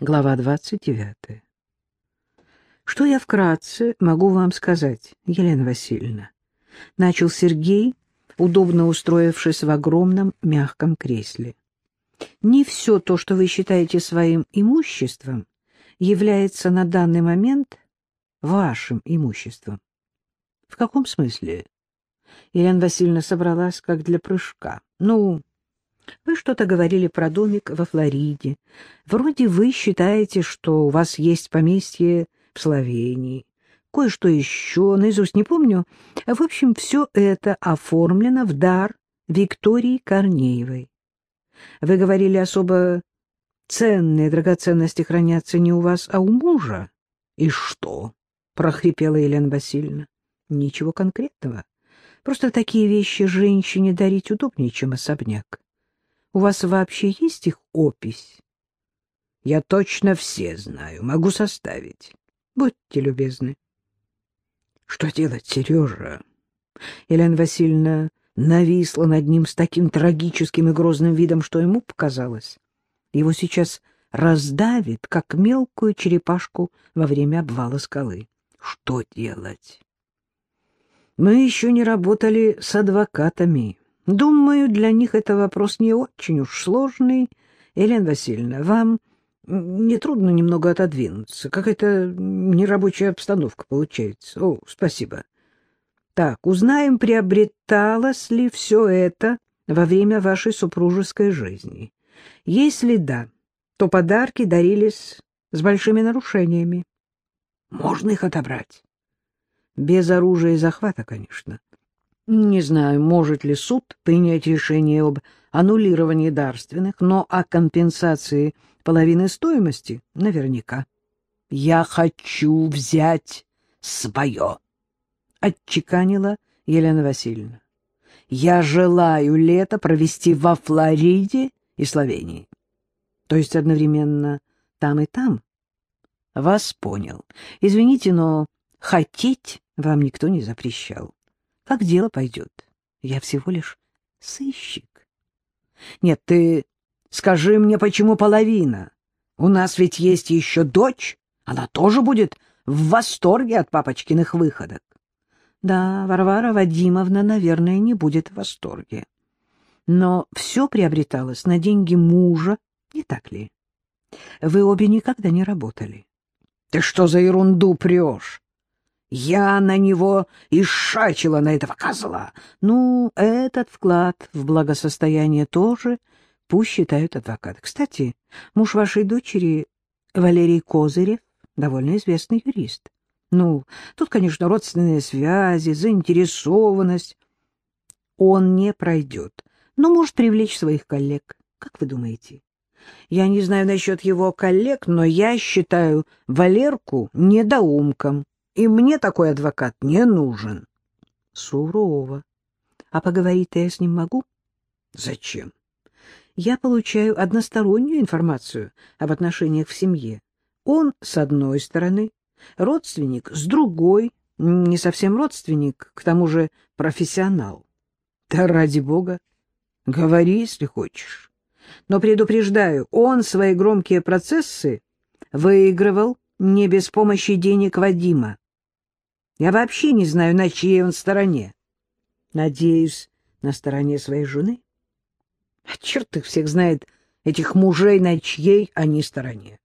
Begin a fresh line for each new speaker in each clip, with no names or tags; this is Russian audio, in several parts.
Глава 29. Что я вкратце могу вам сказать, Елена Васильевна? Начал Сергей, удобно устроившись в огромном мягком кресле. Не все то, что вы считаете своим имуществом, является на данный момент вашим имуществом. В каком смысле? Елена Васильевна собралась как для прыжка. Ну, вы что-то говорили про домик во Флориде. Вроде вы считаете, что у вас есть поместье в Словении. Кое-что еще, наизусть не помню. В общем, все это оформлено в дар Виктории Корнеевой. Вы говорили, особо ценные драгоценности хранятся не у вас, а у мужа. — И что? — прохрипела Елена Васильевна. — Ничего конкретного. Просто такие вещи женщине дарить удобнее, чем особняк. У вас вообще есть их опись? Я точно все знаю, могу составить. Будьте любезны. Что делать, Сережа? Елена Васильевна нависла над ним с таким трагическим и грозным видом, что ему показалось. Его сейчас раздавит, как мелкую черепашку во время обвала скалы. Что делать? Мы еще не работали с адвокатами. Думаю, для них это вопрос не очень уж сложный. Елена Васильевна, вам не трудно немного отодвинуться. Какая-то нерабочая обстановка получается. О, спасибо. Так, узнаем, приобреталось ли все это во время вашей супружеской жизни. Если да, то подарки дарились с большими нарушениями. Можно их отобрать. Без оружия и захвата, конечно. Не знаю, может ли суд принять решение об аннулировании дарственных, но о компенсации половины стоимости наверняка. «Я хочу взять свое», — отчеканила Елена Васильевна. «Я желаю лето провести во Флориде и Словении». То есть одновременно там и там? Вас понял. Извините, но хотеть вам никто не запрещал. Как дело пойдет? Я всего лишь сыщик. Нет, ты скажи мне, почему половина? У нас ведь есть еще дочь. Она тоже будет в восторге от папочкиных выходок. Да, Варвара Вадимовна, наверное, не будет в восторге. Но все приобреталось на деньги мужа, не так ли? Вы обе никогда не работали. Ты что за ерунду прешь? Я на него и шачила на этого козла. Ну, этот вклад в благосостояние тоже пусть считают адвокаты. Кстати, муж вашей дочери, Валерий Козырев, довольно известный юрист. Ну, тут, конечно, родственные связи, заинтересованность. Он не пройдет, но может привлечь своих коллег. Как вы думаете? Я не знаю насчет его коллег, но я считаю Валерку недоумком и мне такой адвокат не нужен. Сурово. А поговорить-то я с ним могу? Зачем? Я получаю одностороннюю информацию об отношениях в семье. Он с одной стороны, родственник с другой, не совсем родственник, к тому же профессионал. Да ради бога, говори, если хочешь. Но предупреждаю, он свои громкие процессы выигрывал не без помощи денег Вадима. Я вообще не знаю, на чьей он стороне. Надеюсь, на стороне своей жены. А черт их всех знает, этих мужей, на чьей они стороне.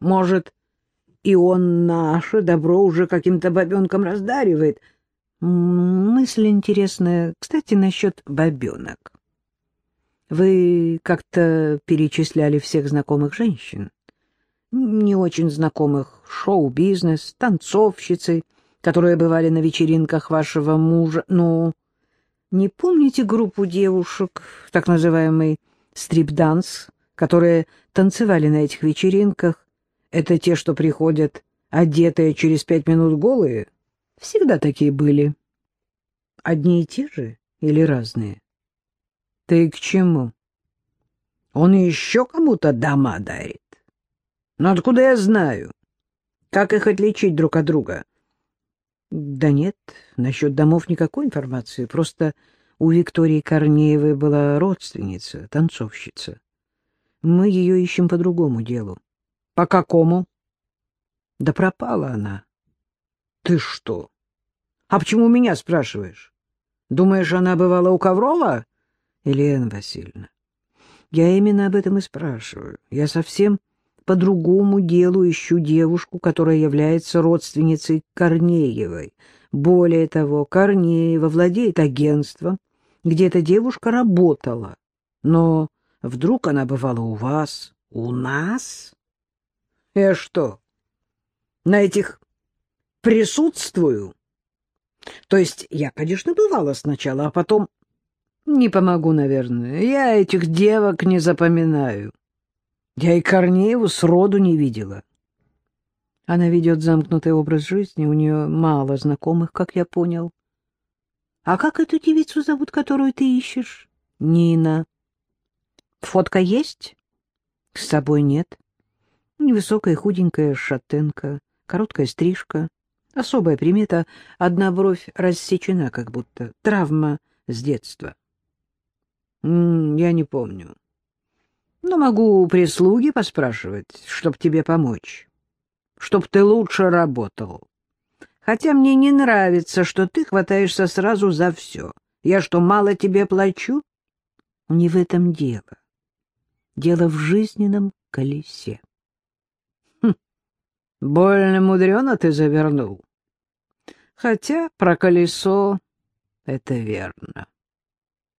Может, и он наше добро уже каким-то бабенкам раздаривает. Мысль интересная, кстати, насчет бабенок. Вы как-то перечисляли всех знакомых женщин, не очень знакомых, шоу-бизнес, танцовщицы, которые бывали на вечеринках вашего мужа. Ну, не помните группу девушек, так называемый стрип-данс, которые танцевали на этих вечеринках? Это те, что приходят одетые через пять минут голые? Всегда такие были. Одни и те же или разные? Ты к чему? Он еще кому-то дома дарит. Но откуда я знаю? Как их отличить друг от друга? Да нет, насчет домов никакой информации. Просто у Виктории Корнеевой была родственница, танцовщица. Мы ее ищем по другому делу. По какому? Да пропала она. Ты что? А почему меня спрашиваешь? Думаешь, она бывала у Коврова? Елена Васильевна, я именно об этом и спрашиваю. Я совсем по другому делу ищу девушку, которая является родственницей Корнеевой. Более того, Корнеева владеет агентством, где эта девушка работала. Но вдруг она бывала у вас, у нас? Я что, на этих присутствую? То есть я, конечно, бывала сначала, а потом... Не помогу, наверное. Я этих девок не запоминаю. Я и Корнееву сроду не видела. Она ведет замкнутый образ жизни, у нее мало знакомых, как я понял. А как эту девицу зовут, которую ты ищешь? Нина. Фотка есть? С собой нет. Невысокая, худенькая шатенка, короткая стрижка. Особая примета — одна бровь рассечена, как будто травма с детства. Я не помню. Но могу у прислуги поспрашивать, чтоб тебе помочь, чтоб ты лучше работал. Хотя мне не нравится, что ты хватаешься сразу за все. Я что, мало тебе плачу? Не в этом дело. Дело в жизненном колесе. Хм, больно мудрено ты завернул. Хотя про колесо это верно.